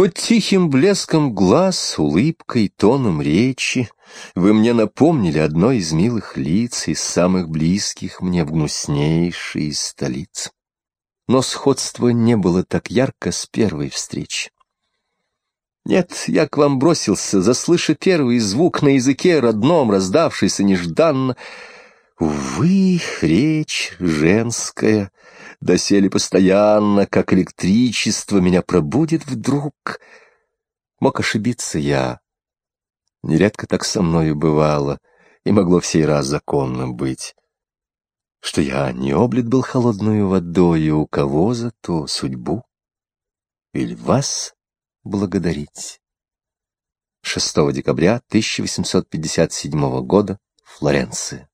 Хоть тихим блеском глаз, улыбкой, тоном речи Вы мне напомнили одно из милых лиц Из самых близких мне в гнуснейшей из столиц. Но сходство не было так ярко с первой встречи. Нет, я к вам бросился, заслыша первый звук на языке родном, раздавшийся нежданно. Увы, речь женская, доселе постоянно, как электричество, меня пробудет вдруг. Мог ошибиться я. Нередко так со мною бывало, и могло в сей раз законно быть. Что я не облит был холодную водою, у кого зато судьбу? Или вас благодарить? 6 декабря 1857 года, Флоренция.